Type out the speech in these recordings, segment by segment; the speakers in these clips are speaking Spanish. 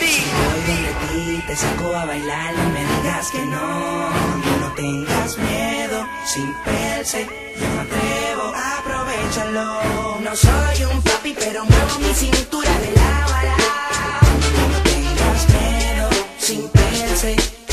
Si voy donde ti, te saco a bailar, no me digas que no. No tengas miedo, sin verse, yo me atrevo, aprovechalo. No soy un papi, pero muevo mi cintura de la bala. No tengas miedo, sin verse.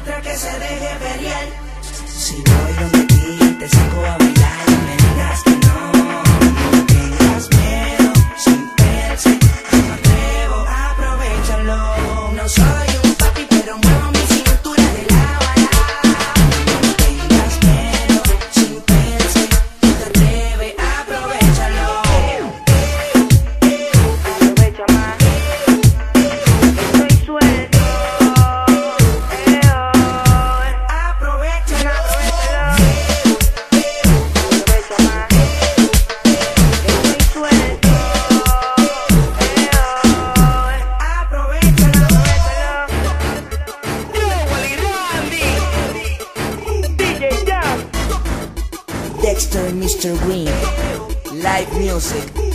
otra que se deje veriar. Si voy donde ti, te saco a bailar. Mr. Green. Live music.